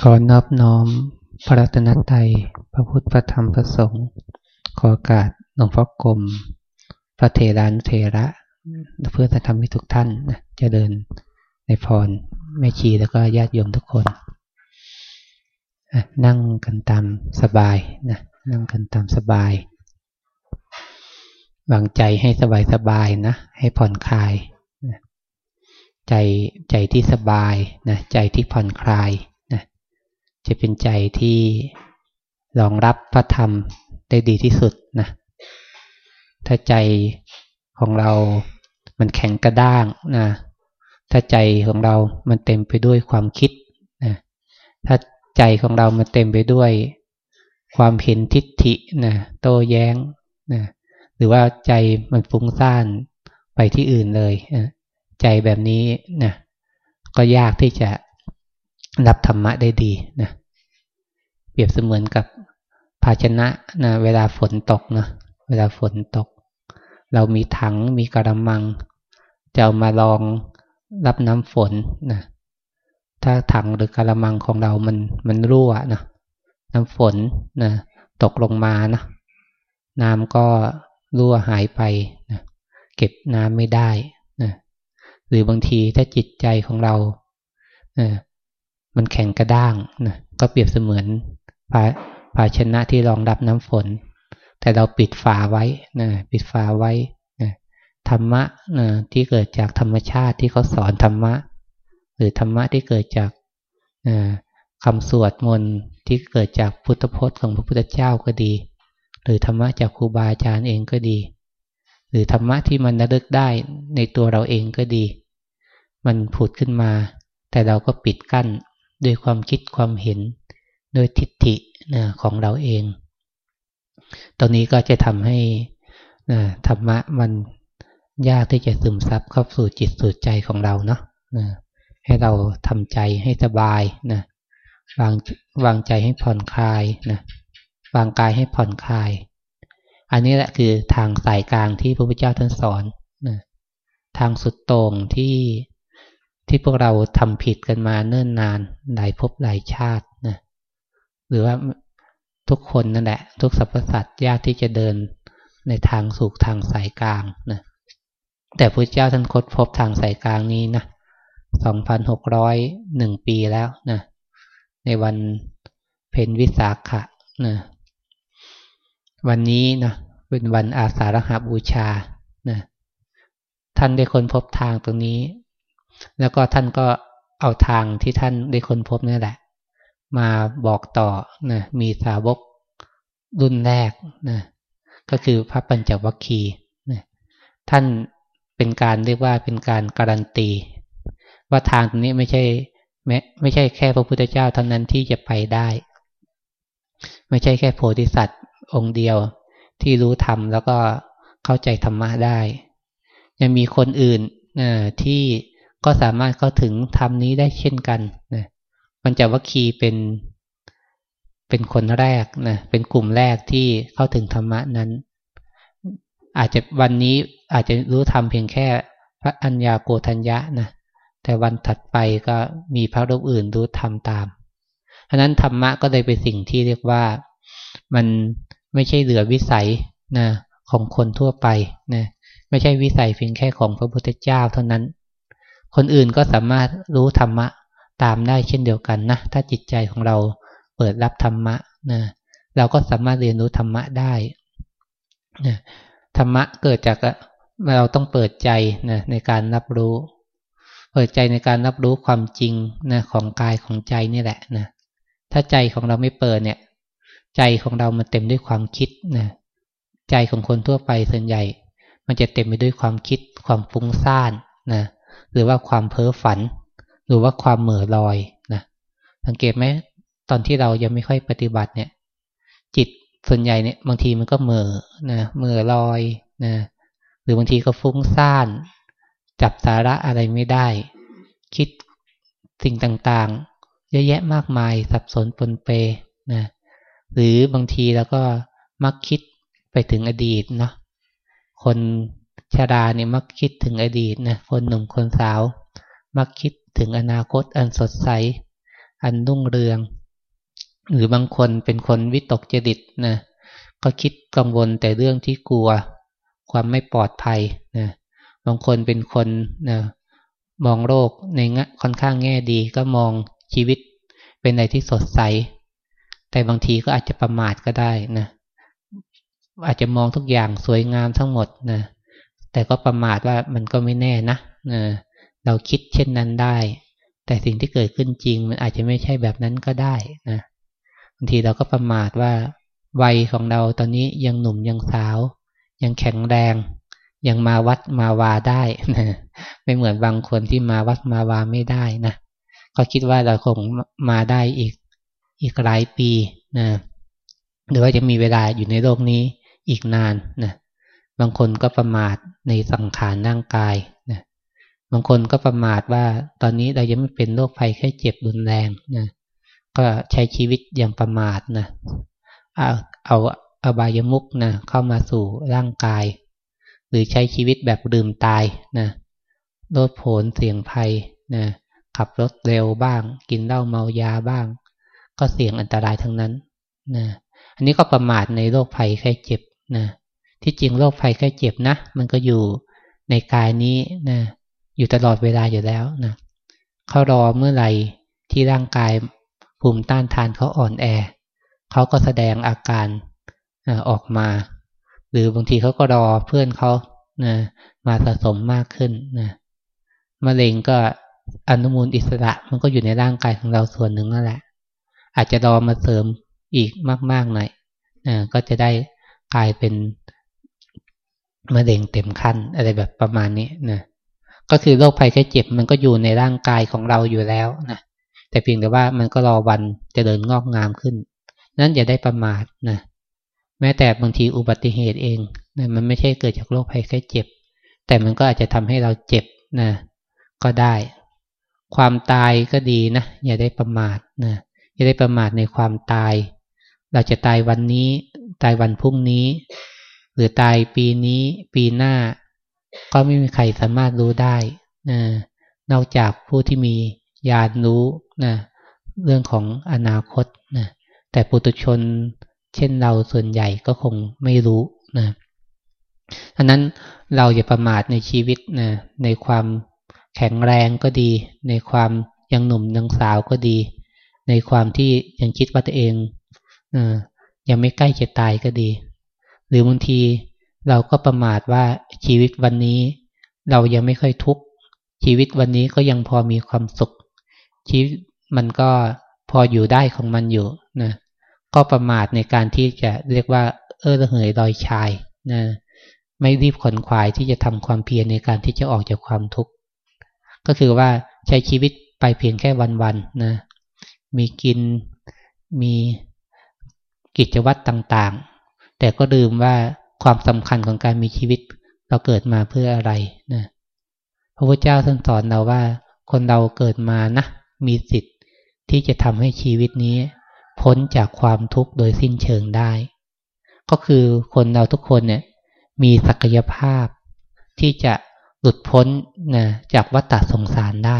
ขอนอบน้อมพระรัตนตรัยพระพุทธพระธรรมพระสงฆ์ขอโอกาสหลวงพ่อกรมพระเทรานุเทระเพื่อจะทำให้ทุกท่านนะจะเดินในพรแม่ชีแล้วก็ญาติโยมทุกคนนั่งกันตามสบายนะนั่งกันตามสบายวางใจให้สบายสบายนะให้ผ่อนคลายนะใจใจที่สบายนะใจที่ผ่อนคลาย จะเป็นใจที่รองรับพระธรรมได้ดีที่สุดนะถ้าใจของเรามันแข็งกระด้างนะถ้าใจของเรามันเต็มไปด้วยความคิดนะถ้าใจของเรามันเต็มไปด้วยความเห็นทิฏฐินะโต้แย้งนะหรือว่าใจมันฟุ้งซ่านไปที่อื่นเลยนะใจแบบนี้นะก็ยากที่จะ รับธรรมะได้ดีนะเปรียบเสมือนกับภาชนะนะเวลาฝนตกนะเวลาฝนตก เรามีถังมีกระมัง จะเอามาลองรับน้ำฝนนะถ้าถังหรือกระมังของเรามันมันรั่วนะน้ำฝนนะตกลงมานะน้ำก็รั่วหายไปนะเก็บน้ำไม่ได้นะหรือบางทีถ้าจิตใจของเรานะ มันแข็งกระด้างนะก็เปรียบเสมือนภาภาชนะที่รองรับน้ำฝน แต่เราปิดฝาไว้นะปิดฝาไว้นะธรรมะนะที่เกิดจากธรรมชาติที่เขาสอนธรรมะ หรือธรรมะที่เกิดจากนะคำสวดมนต์ที่เกิดจากพุทธพจน์ของพระพุทธเจ้าก็ดี หรือธรรมะจากครูบาอาจารย์เองก็ดี หรือธรรมะที่มันระลึกได้ในตัวเราเองก็ดี มันผุดขึ้นมา แต่เราก็ปิดกั้น ด้วยความคิดความเห็นด้วยทิฏฐินะของเราเอง ตรงนี้ก็จะทำให้นะธรรมะมันยากที่จะซึมซับเข้าสู่จิตสู่ใจของเราเนาะนะให้เราทำใจให้สบายนะวางวางใจให้ผ่อนคลายนะวางกายให้ผ่อนคลาย อันนี้แหละคือทางสายกลางที่พระพุทธเจ้าท่านสอนนะทางสุดต่งที่ ที่พวกเราทำผิดกันมาเนิ่นนานหลายภพหลายชาตินะหรือว่าทุกคนนั่นแหละ ทุกสรรพสัตว์ยากที่จะเดินในทางสู่ทางสายกลางนะแต่พระเจ้าท่านคดพบทางสายกลางนี้นะสองพันหกร้อยหนึ่งปีแล้วนะในวันเพนวิสาขะนะวันนี้นะเป็นวันอาสาฬหาบูชานะท่านได้ค้นพบทางตรงนี้ แล้วก็ท่านก็เอาทางที่ท่านได้ค้นพบนี่แหละ มาบอกต่อนะมีสาวกรุ่นแรกนะก็คือพระปัญจวัคคีย์นะท่านเป็นการเรียกว่าเป็นการการันตี ว่าทางตรงนี้ไม่ใช่ไม่ไม่ใช่แค่พระพุทธเจ้าเท่านั้นที่จะไปได้ ไม่ใช่แค่โพธิสัตว์องค์เดียวที่รู้ธรรมแล้วก็เข้าใจธรรมะได้ ยังมีคนอื่นนะที่ ก็สามารถเข้าถึงธรรมนี้ได้เช่นกันนะมันจะวัคคีเป็นเป็นคนแรกนะเป็นกลุ่มแรกที่เข้าถึงธรรมะนั้น อาจจะวันนี้อาจจะรู้ธรรมเพียงแค่พระอัญญาโกธัญญะนะแต่วันถัดไปก็มีพระรูปอื่นรู้ธรรมตามฉะนั้นธรรมะก็เลยเป็นสิ่งที่เรียกว่ามันไม่ใช่เหลือวิสัยนะของคนทั่วไปนะไม่ใช่วิสัยเพียงแค่ของพระพุทธเจ้าเท่านั้น คนอื่นก็สามารถรู้ธรรมะตามได้เช่นเดียวกันนะถ้าจิตใจของเราเปิดรับธรรมะนะเราก็สามารถเรียนรู้ธรรมะได้นะธรรมะเกิดจากเราต้องเปิดใจนะในการรับรู้ เปิดใจในการรับรู้ความจริงนะของกายของใจนี่แหละนะถ้าใจของเราไม่เปิดเนี่ย ใจของเรามันเต็มด้วยความคิดนะใจของคนทั่วไปส่วนใหญ่ มันจะเต็มไปด้วยความคิดความฟุ้งซ่านนะ หรือว่าความเพ้อฝัน หรือว่าความเหม่อลอยนะสังเกตไหมตอนที่เรายังไม่ค่อยปฏิบัติเนี่ย จิตส่วนใหญ่เนี่ยบางทีมันก็เหม่อนะเหม่อลอยนะหรือบางทีก็ฟุ้งซ่าน จับสาระอะไรไม่ได้ คิดสิ่งต่างๆ เยอะแยะมากมายสับสนปนเปนะหรือบางทีเราก็มักคิดไปถึงอดีตเนาะคน ชาราเนี่ยมักคิดถึงอดีตนะคนหนุ่มคนสาว มักคิดถึงอนาคตอันสดใส อันรุ่งเรือง หรือบางคนเป็นคนวิตกจริตนะก็คิดกังวลแต่เรื่องที่กลัว ความไม่ปลอดภัยนะบางคนเป็นคนนะมองโลกในงค่อนข้างแง่ดีก็มองชีวิตเป็นอะไรที่สดใส แต่บางทีก็อาจจะประมาทก็ได้นะอาจจะมองทุกอย่างสวยงามทั้งหมดนะ แต่ก็ประมาทว่ามันก็ไม่แน่นะเราคิดเช่นนั้นได้ แต่สิ่งที่เกิดขึ้นจริง มันอาจจะไม่ใช่แบบนั้นก็ได้นะบางทีเราก็ประมาทว่าวัยของเราตอนนี้ยังหนุ่มยังสาว ยังแข็งแรง ยังมาวัดมาวาได้นะไม่เหมือนบางคนที่มาวัดมาวาไม่ได้นะก็คิดว่าเราคงมาได้อีกอีกหลายปีนะหรือว่าจะมีเวลาอยู่ในโลกนี้อีกนานนะ บางคนก็ประมาทในสังขารร่างกายนะบางคนก็ประมาทว่าตอนนี้เรายังไม่เป็นโรคภัยแค่เจ็บรุนแรงนะก็ใช้ชีวิตอย่างประมาทนะเอาเอาอบายมุกนะเข้ามาสู่ร่างกาย หรือใช้ชีวิตแบบลืมตายนะโลดโผนเสี่ยงภัยนะขับรถเร็วบ้าง กินเหล้าเมายาบ้าง ก็เสี่ยงอันตรายทั้งนั้นนะอันนี้ก็ประมาทในโรคภัยแค่เจ็บนะ ที่จริงโรคภัยแค่เจ็บนะ มันก็อยู่ในกายนี้นะอยู่ตลอดเวลาอยู่แล้วนะเขารอเมื่อไหร่ที่ร่างกายภูมิต้านทานเขาอ่อนแอเขาก็แสดงอาการออกมา หรือบางทีเขาก็รอเพื่อนเขานะมาสะสมมากขึ้นนะมะเร็งก็อนุมูลอิสระมันก็อยู่ในร่างกายของเราส่วนหนึ่งนั่นแหละ อาจจะรอมาเสริมอีกมากๆหน่อยนะก็จะได้กลายเป็น มะเร็งเต็มขั้นอะไรแบบประมาณนี้นะก็คือโรคภัยแค่เจ็บมันก็อยู่ในร่างกายของเราอยู่แล้วนะแต่เพียงแต่ว่ามันก็รอวันจะเดินงอกงามขึ้น นั้นอย่าได้ประมาทนะแม้แต่บางทีอุบัติเหตุเองนะมันไม่ใช่เกิดจากโรคภัยแค่เจ็บ แต่มันก็อาจจะทำให้เราเจ็บนะก็ได้ ความตายก็ดีนะอย่าได้ประมาทนะอย่าได้ประมาทในความตาย เราจะตายวันนี้ ตายวันพรุ่งนี้ หรือตายปีนี้ปีหน้า ก็ไม่มีใครสามารถรู้ได้นะนอกจากผู้ที่มีญาณรู้นะเรื่องของอนาคตนะแต่ปุถุชนเช่นเราส่วนใหญ่ก็คงไม่รู้นะอันนั้นเราอย่าประมาทในชีวิตนะในความแข็งแรงก็ดี ในความยังหนุ่มยังสาวก็ดี ในความที่ยังคิดว่าตัวเองอยังไม่ใกล้จะตายก็ดี รือบางทีเราก็ประมาทว่าชีวิตวันนี้ เรายังไม่ค่อยทุกข์ชีวิตวันนี้ก็ยังพอมีความสุข ชีวิตมันก็พออยู่ได้ของมันอยู่นะก็ประมาทในการที่จะเรียกว่า เออระเหยลอยชายนะไม่รีบขนขวายที่จะทำความเพียรในการที่จะออกจากความทุกข์ก็คือว่าใช้ชีวิตไปเพียงแค่วันๆนะมีกินมีกิจวัตรต่างๆ แต่ก็ลืมว่าความสำคัญของการมีชีวิต เราเกิดมาเพื่ออะไรนะพระพุทธเจ้าท่านสอนเราว่า คนเราเกิดมานะมีสิทธิ์ที่จะทำให้ชีวิตนี้ พ้นจากความทุกข์โดยสิ้นเชิงได้ ก็คือคนเราทุกคนเนี่ยมีศักยภาพ ที่จะหลุดพ้นนะจากวัฏฏะสงสารได้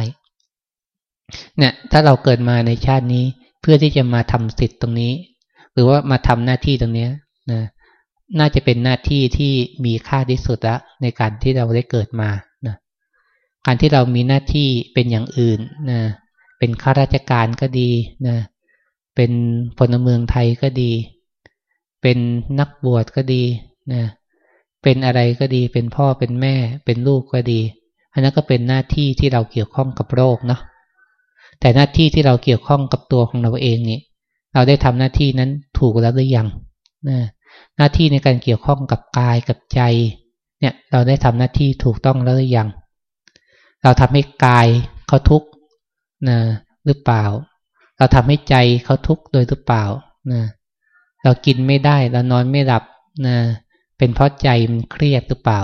เนี่ยถ้าเราเกิดมาในชาตินี้เพื่อที่จะมาทำสิทธิ์ตรงนี้ หรือว่ามาทำหน้าที่ตรงเนี้นะ น่าจะเป็นหน้าที่ที่มีค่าที่สุดละในการที่เราได้เกิดมานะการที่เรามีหน้าที่เป็นอย่างอื่นนะเป็นข้าราชการก็ดีนะเป็นพลเมืองไทยก็ดี เป็นนักบวชก็ดีนะเป็นอะไรก็ดี เป็นพ่อเป็นแม่ เป็นลูกก็ดี อันนั้นก็เป็นหน้าที่ที่เราเกี่ยวข้องกับโรคเนาะแต่หน้าที่ที่เราเกี่ยวข้องกับตัวของเราเองนี่เราได้ทำหน้าที่นั้นถูกแล้วหรือยังนะ หน้าที่ในการเกี่ยวข้องกับกายกับใจ เนี่ยเราได้ทำหน้าที่ถูกต้องแล้วหรือยัง เราทำให้กายเขาทุกข์นะหรือเปล่า เราทำให้ใจเขาทุกข์โดยหรือเปล่านะเรากินไม่ได้เรานอนไม่หลับนะเป็นเพราะใจมันเครียดหรือเปล่า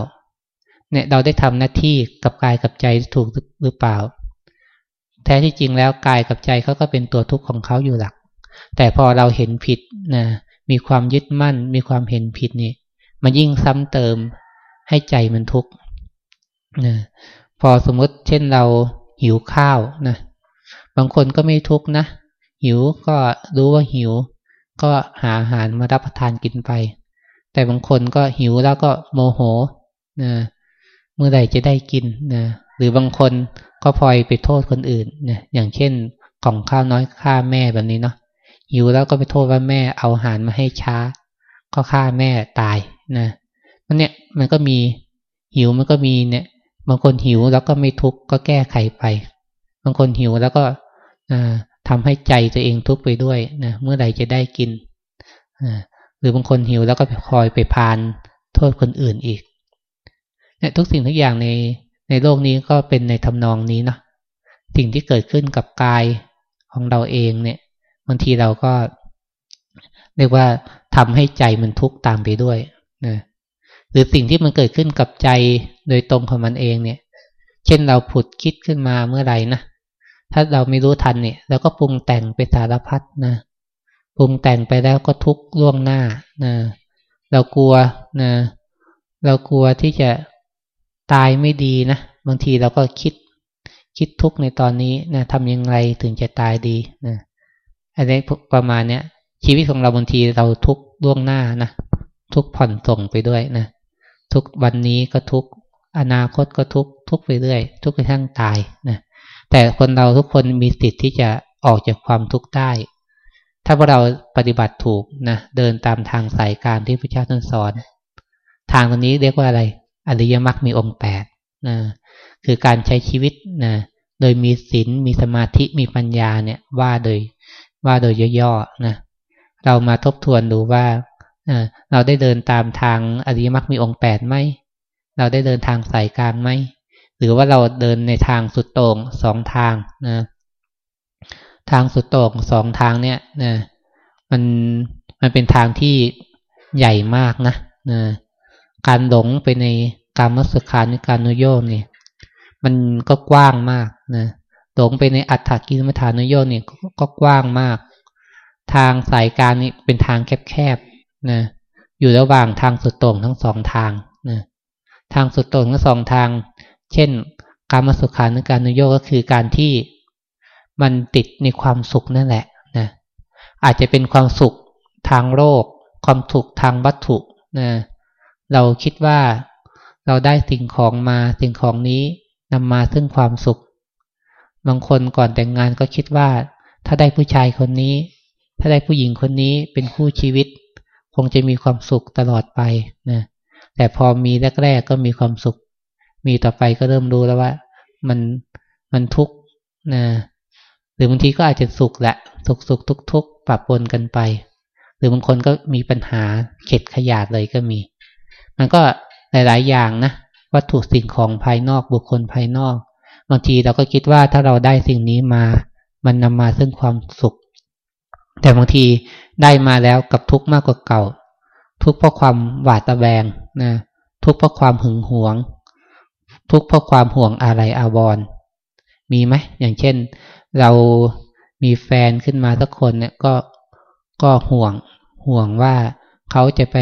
เนี่ยเราได้ทำหน้าที่กับกายกับใจถูกหรือเปล่า แท้ที่จริงแล้วกายกับใจเขาก็เป็นตัวทุกข์ของเขาอยู่หลัก แต่พอเราเห็นผิดนะ มีความยึดมั่น มีความเห็นผิดนี่มันยิ่งซ้ำเติมให้ใจมันทุกข์นะพอสมมติเช่นเราหิวข้าวนะบางคนก็ไม่ทุกข์นะหิวก็รู้ว่าหิว ก็หาอาหารมารับประทานกินไป แต่บางคนก็หิวแล้วก็โมโหนะเมื่อใดจะได้กินนะหรือบางคนก็พลอยไปโทษคนอื่นนะอย่างเช่นกล่องข้าวน้อยฆ่าแม่แบบนี้เนาะ หิวแล้วก็ไปโทษว่าแม่เอาอาหารมาให้ช้า ก็ฆ่าแม่ตายนะมันเนี่ยมันก็มีหิวมันก็มีเนี่ยบางคนหิวแล้วก็ไม่ทุกข์ก็แก้ไขไป บางคนหิวแล้วก็ทำให้ใจตัวเองทุกข์ไปด้วยนะเมื่อใดจะได้กินหรือบางคนหิวแล้วก็คอยไปพานโทษคนอื่นอีกเนี่ยทุกสิ่งทุกอย่างในในโลกนี้ก็เป็นในทำนองนี้นะสิ่งที่เกิดขึ้นกับกายของเราเองเนี่ย บางทีเราก็เรียกว่าทำให้ใจมันทุกข์ตามไปด้วยนะหรือสิ่งที่มันเกิดขึ้นกับใจโดยตรงของมันเองเนี่ย เช่นเราผุดคิดขึ้นมาเมื่อไหร่นะถ้าเราไม่รู้ทันเนี่ยเราก็ปรุงแต่งไปสารพัดนะปรุงแต่งไปแล้วก็ทุกข์ล่วงหน้านะเรากลัวนะเรากลัวที่จะตายไม่ดีนะบางทีเราก็คิดคิดทุกข์ในตอนนี้นะทำยังไงถึงจะตายดีนะ อันนี้ประมาณเนี้ยชีวิตของเราบางทีเราทุกล่วงหน้านะทุกผ่อนส่งไปด้วยนะทุกวันนี้ก็ทุกอนาคตก็ทุกทุกไปเรื่อยทุกไปทั้งตายนะแต่คนเราทุกคนมีสิทธิ์ที่จะออกจากความทุกข์ได้ ถ้าพวกเราปฏิบัติถูกนะเดินตามทางสายการที่พระเจ้าท่านสอน ทางตรงนี้เรียกว่าอะไรอริยมรรคมีองค์แปดนะคือการใช้ชีวิตนะโดยมีศีลมีสมาธิมีปัญญาเนี่ยว่าโดย ว่าโดยย่อๆนะเรามาทบทวนดูว่าเราได้เดินตามทางอริยมรรคมีองค์แปดไหมเราได้เดินทางสายกลางไหมหรือว่าเราเดินในทางสุดโต่งสองทางนะทางสุดโต่งสองทางเนี่ยนะมันมันเป็นทางที่ใหญ่มากนะนะการหลงไปในการมัสขานิการนุโยมเนี่ยมันก็กว้างมากนะ หลงไปในอัตถกิลมัฐานุโยเนี่ยก็กว้างมาก ทางสายการนี่เป็นทางแคบๆนะอยู่ระหว่างทางสุดโต่งทั้งสองทางนะทางสุดโต่งทั้งสองทาง เช่น การมาสุขานุการนุโยกก็คือการที่มันติดในความสุขนั่นแหละนะอาจจะเป็นความสุขทางโลกความสุขทางวัตถุนะเราคิดว่าเราได้สิ่งของมาสิ่งของนี้นำมาซึ่งความสุข บางคนก่อนแต่งงานก็คิดว่า ถ้าได้ผู้ชายคนนี้ ถ้าได้ผู้หญิงคนนี้เป็นคู่ชีวิต คงจะมีความสุขตลอดไปนะแต่พอมีแรก ๆ ก็มีความสุข มีต่อไปก็เริ่มรู้แล้วว่า มันมันทุกข์นะหรือบางทีก็อาจจะสุขแหละสุขสุขทุกทุกปรับปนกันไป หรือบางคนก็มีปัญหาเข็ดขยาดเลยก็มี มันก็หลาย ๆ อย่างนะวัตถุสิ่งของภายนอกบุคคลภายนอก บางทีเราก็คิดว่าถ้าเราได้สิ่งนี้มา มันนำมาซึ่งความสุข แต่บางทีได้มาแล้วกับทุกข์มากกว่าเก่า ทุกข์เพราะความหวาดระแวงนะทุกข์เพราะความหึงหวง ทุกข์เพราะความห่วงอะไรอาวรมีไหมอย่างเช่น เรามีแฟนขึ้นมาสักคนเนี่ยก็ก็ห่วงห่วงว่าเขาจะไป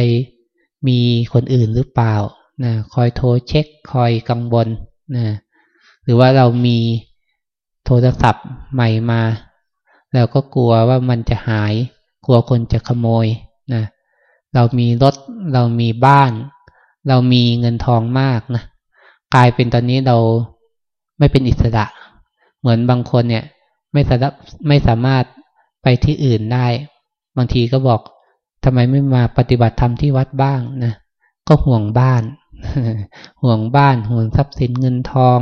มีคนอื่นหรือเปล่านะคอยโทรเช็ค คอยกังวลนะ รือว่าเรามีโทรศัพท์ใหม่มาเราก็กลัวว่ามันจะหาย กลัวคนจะขโมยนะเรามีรถเรามีบ้าน เรามีเงินทองมากนะกลายเป็นตอนนี้เราไม่เป็นอิสระ เหมือนบางคนเนี่ย ไม่สามารถไม่สามารถไปที่อื่นได้ บางทีก็บอกทำไมไม่มาปฏิบัติธรรมที่วัดบ้างนะก็ห่วงบ้าน ห่วงบ้านห่วงทรัพย์สินเงินทอง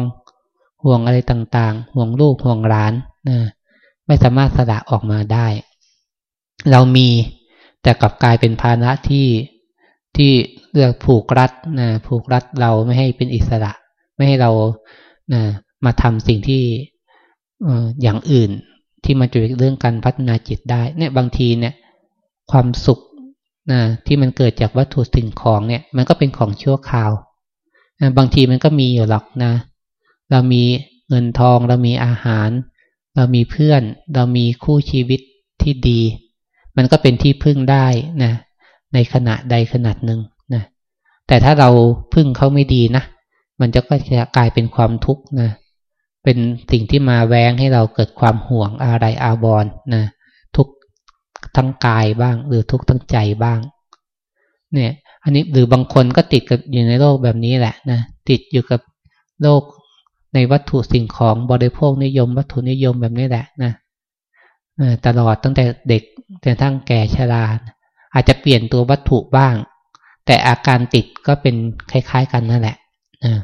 ห่วงอะไรต่างๆ ห่วงลูกห่วงหลานนะไม่สามารถสละออกมาได้ เรามีแต่กลับกลายเป็นภาระที่ที่เลือกผูกรัดนะผูกรัดเราไม่ให้เป็นอิสระ ไม่ให้เรานะมาทำสิ่งที่อย่างอื่นที่มันจะเป็นเรื่องการพัฒนาจิตได้ เนี่ยบางทีเนี่ย ความสุขนะที่มันเกิดจากวัตถุสิ่งของเนี่ย มันก็เป็นของชั่วคราวนะบางทีมันก็มีอยู่หรอกนะ เรามีเงินทอง เรามีอาหาร เรามีเพื่อน เรามีคู่ชีวิตที่ดี มันก็เป็นที่พึ่งได้นะ ในขณะใดขนาดหนึ่งนะ แต่ถ้าเราพึ่งเขาไม่ดีนะ มันจะก็จะกลายเป็นความทุกข์นะ เป็นสิ่งที่มาแวงให้เราเกิดความห่วงอะไรอาวรนนะ ทุกทั้งกายบ้าง หรือทุกทั้งใจบ้าง เนี่ย อันนี้หรือบางคนก็ติดกับอยู่ในโลกแบบนี้แหละนะ ติดอยู่กับโลก ในวัตถุสิ่งของบริโภคนิยม วัตถุนิยมแบบนี้แหละนะตลอดตั้งแต่เด็กจนทั้งแก่ชราอาจจะเปลี่ยนตัววัตถุบ้าง แต่อาการติดก็เป็นคล้าย ๆ กันนั่นแหละนะ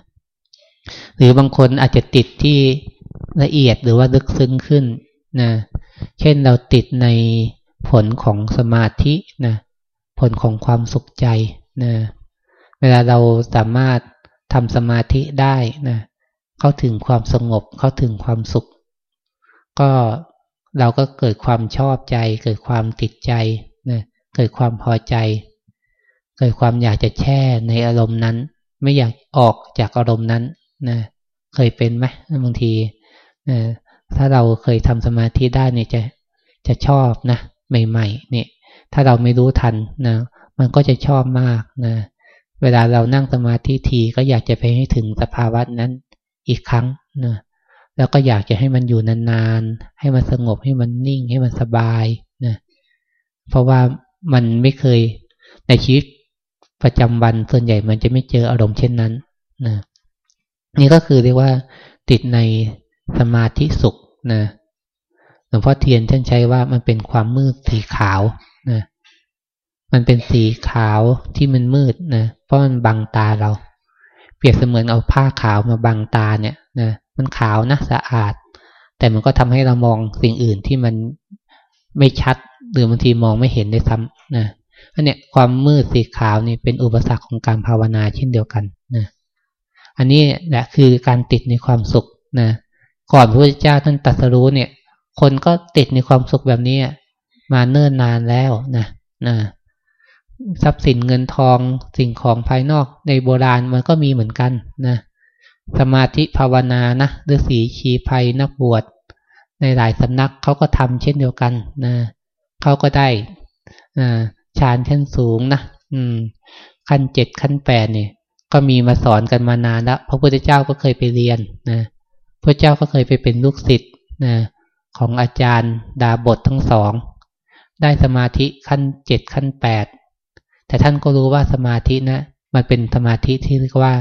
หรือบางคนอาจจะติดที่ละเอียดหรือว่าลึกซึ้งขึ้นนะเช่นเราติดในผลของสมาธินะผลของความสุขใจนะเวลาเราสามารถทำสมาธิได้นะ เข้าถึงความสงบเข้าถึงความสุข ก็เราก็เกิดความชอบใจ เกิดความติดใจนะเกิดความพอใจ เกิดความอยากจะแช่ในอารมณ์นั้น ไม่อยากออกจากอารมณ์นั้นนะเคยเป็นไหมบางทีนะถ้าเราเคยทำสมาธิได้เนี่ยจะจะชอบนะใหม่ๆเนี่ยถ้าเราไม่รู้ทันนะมันก็จะชอบมากนะเวลาเรานั่งสมาธิทีก็อยากจะไปให้ถึงสภาวะนั้น อีกครั้งนะแล้วก็อยากจะให้มันอยู่นานๆ ให้มันสงบให้มันนิ่งให้มันสบายนะเพราะว่ามันไม่เคยในชีวิตประจำวันส่วนใหญ่มันจะไม่เจออารมณ์เช่นนั้นนะนี่ก็คือเรียกว่า ติดในสมาธิสุขนะหลวงพ่อเทียนท่านใช้ว่ามันเป็นความมืดสีขาวนะมันเป็นสีขาวที่มันมืดนะเพราะมันบังตาเรา เปรียบเสมือนเอาผ้าขาวมาบังตาเนี่ยนะมันขาวนะสะอาด แต่มันก็ทำให้เรามองสิ่งอื่นที่มันไม่ชัดหรือบางทีมองไม่เห็นได้ซ้ำนะอันเนี้ยความมืดสีขาวนี่เป็นอุปสรรคของการภาวนาเช่นเดียวกันนะอันนี้แหละคือการติดในความสุขนะก่อนพระพุทธเจ้าท่านตรัสรู้เนี่ย คนก็ติดในความสุขแบบนี้มาเนิ่นนานแล้วนะนะ ทรัพย์สินเงินทองสิ่งของภายนอกในโบราณมันก็มีเหมือนกันนะสมาธิภาวนานะฤาษีชีภัยนักบวชในหลายสำนักเขาก็ทำเช่นเดียวกันนะเขาก็ได้ฌานขั้นสูงนะอืมขั้นเจ็ดขั้นแปดเนี่ยก็มีมาสอนกันมานานแล้วพระพุทธเจ้าก็เคยไปเรียนนะพระเจ้าก็เคยไปเป็นลูกศิษย์นะของอาจารย์ดาบททั้งสองได้สมาธิขั้นเจ็ดขั้นแปด แต่ท่านก็รู้ว่าสมาธินะ มันเป็นสมาธิที่เรียกว่า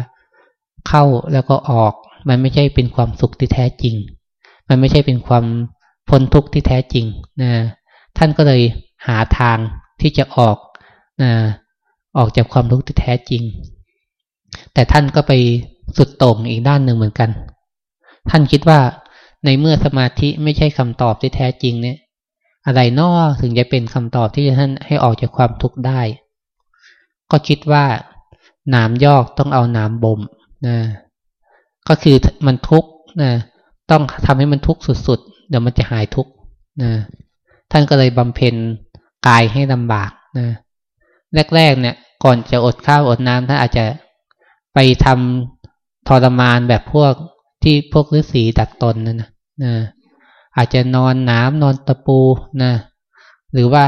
เข้าแล้วก็ออก มันไม่ใช่เป็นความสุขที่แท้จริง มันไม่ใช่เป็นความพ้นทุกข์ที่แท้จริงนะท่านก็เลยหาทางที่จะออกนะออกจากความทุกข์ที่แท้จริง แต่ท่านก็ไปสุดโต่งอีกด้านหนึ่งเหมือนกัน ท่านคิดว่าในเมื่อสมาธิไม่ใช่คำตอบที่แท้จริงเนี่ย อะไรนอถึงจะเป็นคำตอบที่จะท่านให้ออกจากความทุกข์ได้ ก็คิดว่าหนามยอกต้องเอาหนามบ่มนะก็คือมันทุกข์นะต้องทำให้มันทุกข์สุดๆ เดี๋ยวมันจะหายทุกข์นะท่านก็เลยบำเพ็ญกายให้ลำบากนะแรก ๆ เนี่ย ก่อนจะอดข้าวอดน้ำท่านอาจจะไปทำทรมานแบบพวกที่พวกฤาษีดัดตนนะนะนะอาจจะนอนน้ำนอนตะปูนะหรือว่า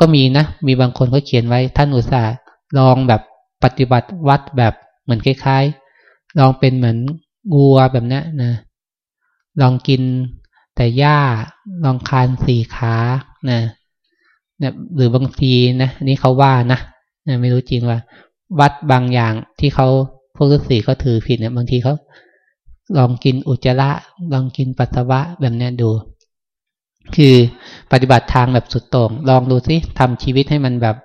ก็มีนะ มีบางคนเขาเขียนไว้ท่านอุตส่าห์ ลองแบบปฏิบัติวัดแบบเหมือนคล้ายๆ ลองเป็นเหมือนงัวแบบนี้นะ ลองกินแต่หญ้า ลองคานสี่ขานะนะหรือบางทีนะนี่เขาว่านะนะไม่รู้จริงว่า วัดบางอย่างที่เขาพวกฤาษีเขาถือผิดเนี่ยบางทีเขาลองกินอุจจาระลองกินปัสสาวะแบบนี้ดู คือปฏิบัติทางแบบสุดโต่งลองดูสิทำชีวิตให้มันแบบ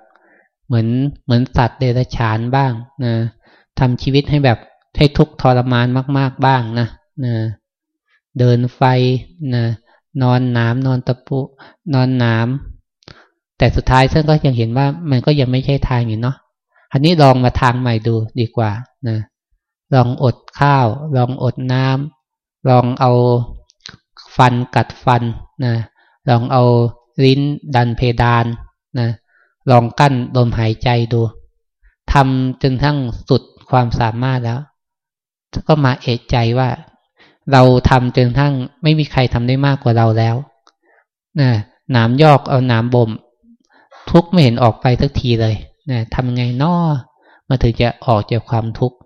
เหมือนเหมือนสัตว์เดรัจฉานบ้างนะทำชีวิตให้แบบให้ทุกข์ทรมานมาก ๆบ้างนะนะเดินไฟนะนอนน้ำนอนตะปุนอนน้ำแต่สุดท้ายซึ่งก็ยังเห็นว่ามันก็ยังไม่ใช่ทางอยู่เนาะอันนี้ลองมาทางใหม่ดูดีกว่านะลองอดข้าว ลองอดน้ำลองเอาฟันกัดฟันนะลองเอาลิ้นดันเพดานนะ ลองกั้นลมหายใจดูทำจนทั้งสุดความสามารถแล้ว ก็มาเอะใจว่า เราทำจนทั้งไม่มีใครทำได้มากกว่าเราแล้วนะหนามยอกเอาหนามบ่มทุกไม่เห็นออกไปสักทีเลยนะทำไงนอมาถึงจะออกจากความทุกข์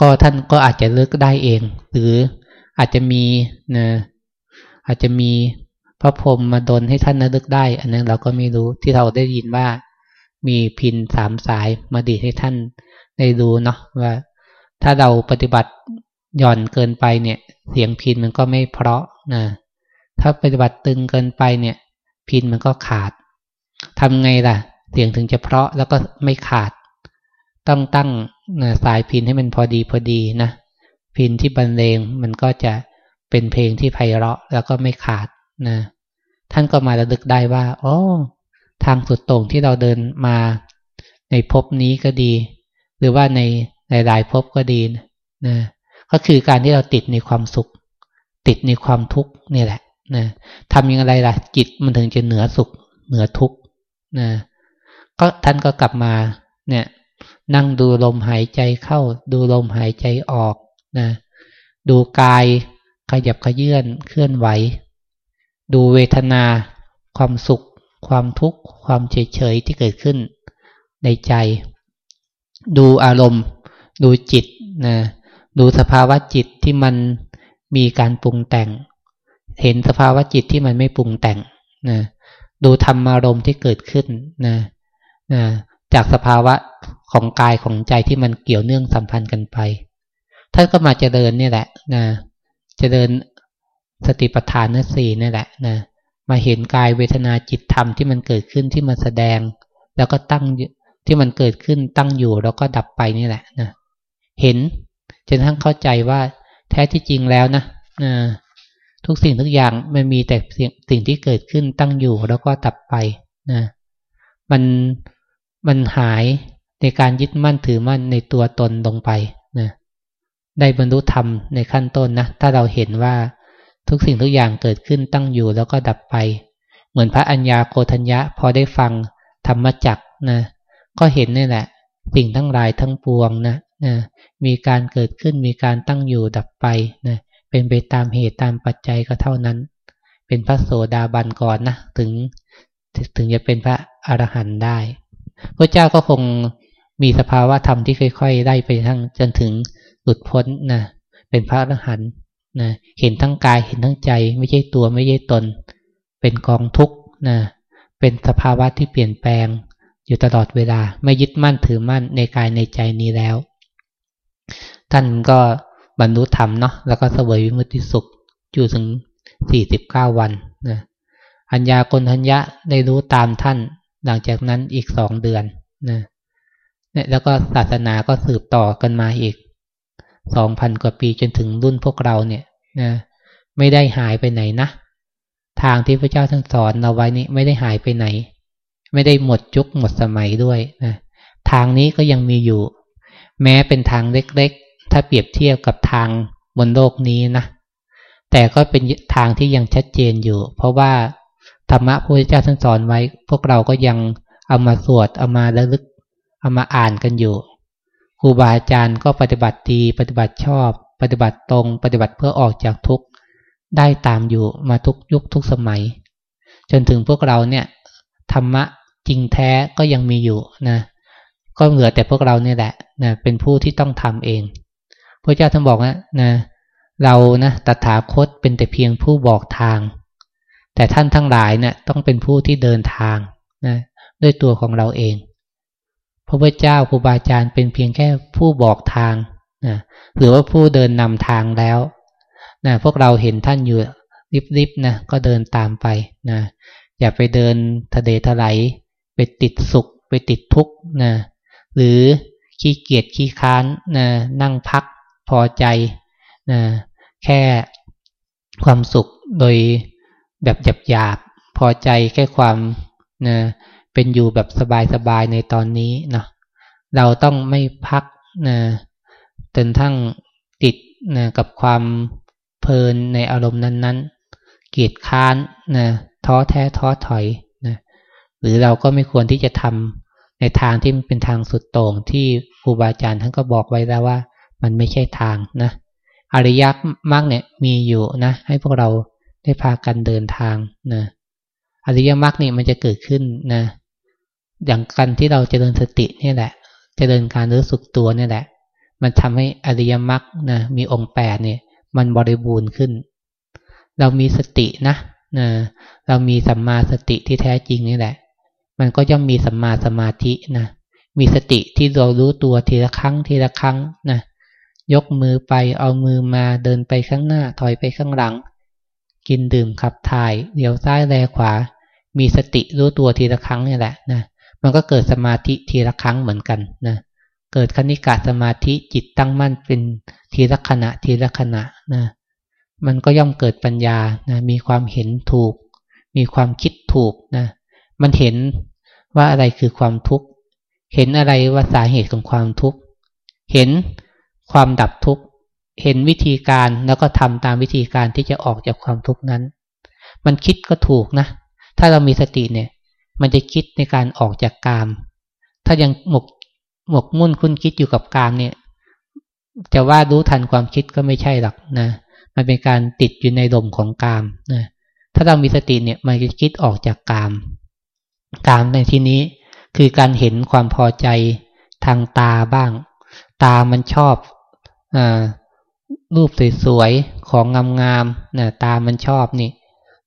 ก็ท่านก็อาจจะเลิกได้เอง หรืออาจจะมีนะอาจจะมี พระพรหมมาดนให้ท่านระลึกได้ อันนั้นเราก็ไม่รู้ที่เราได้ยินว่า มีพินสามสายมาดีให้ท่านได้รู้เนาะว่า ถ้าเราปฏิบัติหย่อนเกินไปเนี่ย เสียงพินมันก็ไม่เพราะนะถ้าปฏิบัติตึงเกินไปเนี่ย พินมันก็ขาดทำไงล่ะ เสียงถึงจะเพราะแล้วก็ไม่ขาด ต้องตั้งนะสายพินให้มันพอดีพอดีนะพินที่บรรเลงมันก็จะเป็นเพลงที่ไพเราะแล้วก็ไม่ขาด นะ ท่านก็มาระลึกได้ว่าโอ้ทางสุดตรงที่เราเดินมาในภพนี้ก็ดี หรือว่าในหลายๆภพก็ดีนะก็คือการที่เราติดในความสุข ติดในความทุกข์นี่แหละนะทำยังไงล่ะจิตมันถึงจะเหนือสุข เหนือทุกข์นะก็ท่านก็กลับมาเนี่ย นั่งดูลมหายใจเข้า ดูลมหายใจออกนะดูกายขยับขยื่นเคลื่อนไหว ดูเวทนา ความสุข ความทุกข์ ความเฉยเฉยที่เกิดขึ้นในใจ ดูอารมณ์ ดูจิตนะดูสภาวะจิตที่มันมีการปรุงแต่ง เห็นสภาวะจิตที่มันไม่ปรุงแต่งนะดูธรรมารมณ์ที่เกิดขึ้นนะนะจากสภาวะของกายของใจที่มันเกี่ยวเนื่องสัมพันธ์กันไป ท่านก็มาเจริญนี่แหละนะเจริญ สติปัฏฐานนสี่นี่แหละนะมาเห็นกายเวทนาจิตธรรมที่มันเกิดขึ้นที่มันแสดง แล้วก็ตั้งที่มันเกิดขึ้นตั้งอยู่แล้วก็ดับไปนี่แหละนะเห็นจนทั้งเข้าใจว่าแท้ที่จริงแล้วนะนะทุกสิ่งทุกอย่างมันมีแต่สิ่งที่เกิดขึ้นตั้งอยู่แล้วก็ดับไปนะมันมันหายในการยึดมั่นถือมั่นในตัวตนลงไปนะได้บรรลุธรรมในขั้นต้นนะถ้าเราเห็นว่า ทุกสิ่งทุกอย่างเกิดขึ้นตั้งอยู่แล้วก็ดับไป เหมือนพระอัญญาโกธัญญะพอได้ฟังธรรมจักนะก็เห็นนี่แหละ สิ่งทั้งหลายทั้งปวงนะนะมีการเกิดขึ้นมีการตั้งอยู่ดับไปนะเป็นไปตามเหตุตามปัจจัยก็เท่านั้น เป็นพระโสดาบันก่อนนะถึงถึงจะเป็นพระอรหันต์ได้พระเจ้าก็คงมีสภาวะธรรมที่ค่อยๆได้ไปทั้งจนถึงหลุดพ้นนะเป็นพระอรหันต์ นะเห็นทั้งกายเห็นทั้งใจ ไม่ใช่ตัวไม่ใช่ตน เป็นกองทุกข์นะเป็นสภาวะที่เปลี่ยนแปลง อยู่ตลอดเวลา ไม่ยึดมั่นถือมั่นในกายในใจนี้แล้ว ท่านก็บรรลุธรรมเนาะแล้วก็เสวยวิมุติสุขอยู่ถึงสี่สิบเก้าวันนะอัญญากนัญญะได้รู้ตามท่าน หลังจากนั้นอีกสองเดือนนะเนี่ยแล้วก็ศาสนาก็สืบต่อกันมาอีกสองพันกว่าปีจนถึงรุ่นพวกเราเนี่ย นะไม่ได้หายไปไหนนะทางที่พระเจ้าท่านสอนเราไว้นี้ไม่ได้หายไปไหน ไม่ได้หมดยุคหมดสมัยด้วยนะทางนี้ก็ยังมีอยู่ แม้เป็นทางเล็กๆ ถ้าเปรียบเทียบกับทางบนโลกนี้นะแต่ก็เป็นทางที่ยังชัดเจนอยู่ เพราะว่าธรรมะพระพุทธเจ้าท่านสอนไว้ พวกเราก็ยังเอามาสวดเอามาระลึกเอามาอ่านกันอยู่ครูบาอาจารย์ก็ปฏิบัติดีปฏิบัติชอบ ปฏิบัติตรง ปฏิบัติเพื่อออกจากทุกข์ได้ตามอยู่มาทุกยุคทุกสมัย จนถึงพวกเราเนี่ยธรรมะจริงแท้ก็ยังมีอยู่นะก็เหลือแต่พวกเราเนี่ยแหละนะเป็นผู้ที่ต้องทำเองพระเจ้าท่านบอกว่านะเรานะตถาคตเป็นแต่เพียงผู้บอกทาง แต่ท่านทั้งหลายเนะี่ยต้องเป็นผู้ที่เดินทางนะด้วยตัวของเราเอง พระพุทธเจ้าครูบาอาจารย์เป็นเพียงแค่ผู้บอกทาง นะหรือว่าผู้เดินนำทางแล้วนะพวกเราเห็นท่านอยู่ริบๆนะก็เดินตามไปนะอย่าไปเดินทะเลทลายไปติดสุข ไปติดทุกข์นะหรือขี้เกียจขี้ค้านนะนั่งพักพอใจนะแค่ความสุขโดยแบบหยาบๆพอใจแค่ความนะเป็นอยู่แบบสบายๆในตอนนี้เนาะเราต้องไม่พักนะ จนทั้งติดนะกับความเพลินในอารมณ์นั้นๆ เกียดค้านนะท้อแท้ท้อถอยนะหรือเราก็ไม่ควรที่จะทำในทางที่มันเป็นทางสุดโต่งที่ครูบาอาจารย์ท่านก็บอกไว้แล้วว่า มันไม่ใช่ทางนะอริยมรรคเนี่ยมีอยู่นะให้พวกเราได้พากันเดินทางนะอริยมรรคนี่มันจะเกิดขึ้นนะอย่างกันที่เราจเจริญสตินี่แหละจเจริญการรู้สึกตัวนี่แหละ มันทำให้อริยมรรคนะมีองค์แปดเนี่ย มันบริบูรณ์ขึ้น เรามีสตินะนะเรามีสัมมาสติที่แท้จริงนี่แหละ มันก็ย่อมมีสัมมาสมาธินะมีสติที่เรารู้ตัวทีละครั้งทีละครั้งนะยกมือไปเอามือมาเดินไปข้างหน้าถอยไปข้างหลัง กินดื่มขับถ่ายเดี๋ยวซ้ายแลขวา มีสติรู้ตัวทีละครั้งนี่แหละนะมันก็เกิดสมาธิทีละครั้งเหมือนกันนะ เกิดคณิกาสมาธิจิตตั้งมั่นเป็นทีละขณะทีละขณะนะมันก็ย่อมเกิดปัญญานะมีความเห็นถูก มีความคิดถูกนะมันเห็นว่าอะไรคือความทุกข์ เห็นอะไรว่าสาเหตุของความทุกข์ เห็นความดับทุกข์ เห็นวิธีการแล้วก็ทำตามวิธีการที่จะออกจากความทุกข์นั้น มันคิดก็ถูกนะ ถ้าเรามีสติเนี่ย มันจะคิดในการออกจากกาม ถ้ายังหมก หมกมุ่นคุ้นคิดอยู่กับกามเนี่ย จะว่ารู้ทันความคิดก็ไม่ใช่หรอกนะมันเป็นการติดอยู่ในลมของกามนะถ้าเรามีสติเนี่ยมันจะคิดออกจากกาม กามในที่นี้คือการเห็นความพอใจทางตาบ้าง ตามันชอบอรูปสวยๆของงามๆนะตามันชอบนี่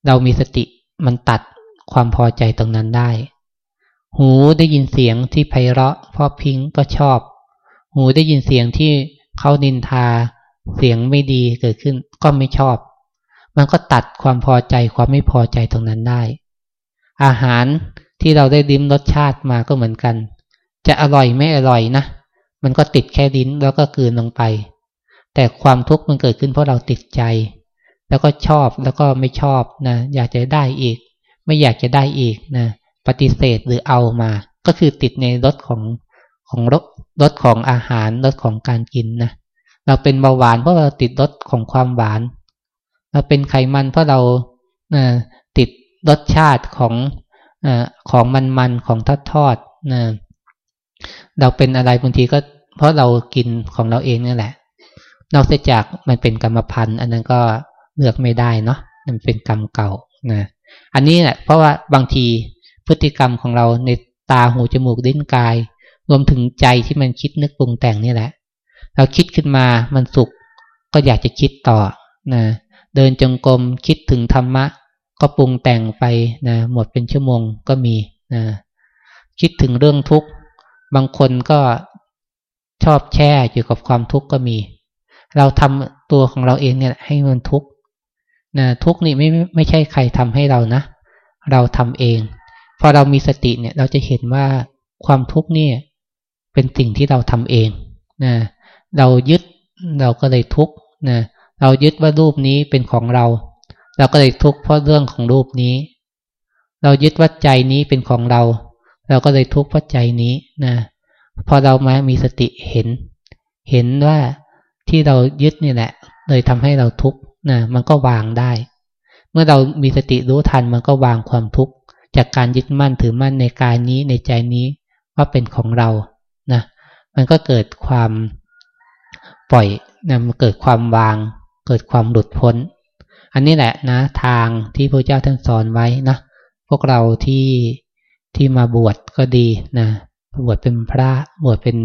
เรามีสติมันตัดความพอใจตรงนั้นได้ หูได้ยินเสียงที่ไพเราะพอพิงก็ชอบ หูได้ยินเสียงที่เขานินทา เสียงไม่ดีเกิดขึ้นก็ไม่ชอบ มันก็ตัดความพอใจความไม่พอใจตรงนั้นได้ อาหารที่เราได้ดิ้มรสชาติมาก็เหมือนกัน จะอร่อยไม่อร่อยนะมันก็ติดแค่ดิ้นแล้วก็กืนลงไป แต่ความทุกข์มันเกิดขึ้นเพราะเราติดใจ แล้วก็ชอบแล้วก็ไม่ชอบนะ อยากจะได้อีก ไม่อยากจะได้อีกนะ ปฏิเสธหรือเอามา ก็คือติดในรสของของรสรสของอาหารรสของการกินนะเราเป็นเบาหวานเพราะเราติดรสของความหวาน เราเป็นไขมันเพราะเราติดรสชาติของของมันๆของทอดทอดนะเราเป็นอะไรบางทีก็ เพราะเรากินของเราเองนี่แหละ นอกจากมันเป็นกรรมพันธุ์ อันนั้นก็เลือกไม่ได้เนาะมันเป็นกรรมเก่านะอันนี้แหละเพราะว่าบางที พฤติกรรมของเราในตาหูจมูกลิ้นกาย รวมถึงใจที่มันคิดนึกปรุงแต่งนี่แหละ เราคิดขึ้นมามันสุขก็อยากจะคิดต่อนะเดินจงกรมคิดถึงธรรมะ ก็ปรุงแต่งไปนะหมดเป็นชั่วโมงก็มีนะคิดถึงเรื่องทุกข์ บางคนก็ชอบแช่อยู่กับความทุกข์ก็มี เราทำตัวของเราเองเนี่ยให้มันทุกข์นะทุกข์นี่ไม่ไม่ใช่ใครทำให้เรานะ เราทำเอง พอเรามีสติเนี่ย เราจะเห็นว่าความทุกข์เนี่ยเป็นสิ่งที่เราทำเองนะเรายึดเราก็เลยทุกข์นะเรายึดว่ารูปนี้เป็นของเรา เราก็เลยทุกข์เพราะเรื่องของรูปนี้ เรายึดว่าใจนี้เป็นของเรา เราก็เลยทุกข์เพราะใจนี้นะพอเรามามีสติเห็น เห็นว่าที่เรายึดนี่แหละ เลยทำให้เราทุกข์นะมันก็วางได้ เมื่อเรามีสติรู้ทันมันก็วางความทุกข์ จากการยึดมั่นถือมั่นในกายนี้ในใจนี้ว่าเป็นของเรานะมันก็เกิดความปล่อยนะมันเกิดความวาง เกิดความหลุดพ้น อันนี้แหละนะทางที่พระเจ้าท่านสอนไว้นะพวกเราที่ที่มาบวชก็ดีนะบวชเป็นพระบวชเป็น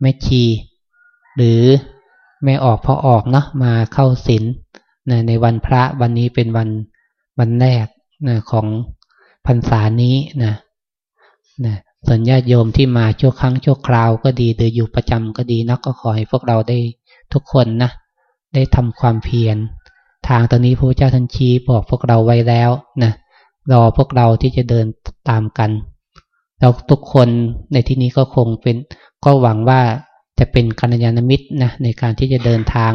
แม่ชี หรือไม่ออกพอออกเนาะมาเข้าศีลนะในวันพระวันนี้เป็นวันวันแรกนะของ พรรษานี้นะนะส่วนญาติโยมที่มาชั่วครั้งชั่วคราวก็ดีหรืออยู่ประจำก็ดีนะก็ขอให้พวกเราได้ทุกคนนะได้ทำความเพียร ทางตอนนี้พระเจ้าทันชี้บอกพวกเราไว้แล้วนะรอพวกเราที่จะเดินตามกันเราทุกคนในที่นี้ก็คงเป็นก็หวังว่าจะเป็นกัลยาณมิตรนะในการที่จะเดินทาง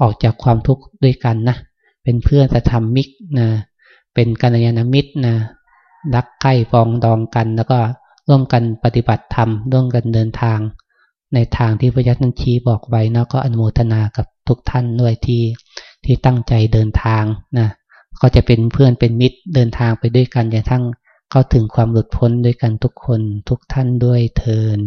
ออกจากความทุกข์ด้วยกันนะเป็นเพื่อนจะทำมิกนะเป็นกัลยาณมิตรนะ รักใกล้ฟองดองกัน แล้วก็ร่วมกันปฏิบัติธรรมร่วมกันเดินทาง ในทางที่พระยัตนันชี้บอกไว้นะก็อนุโมทนากับทุกท่านด้วยที่ที่ตั้งใจเดินทางนะก็จะเป็นเพื่อนเป็นมิตรเดินทางไปด้วยกันจนทั้งเข้าถึงความหลุดพ้นด้วยกันทุกคนทุกท่านด้วยเทิน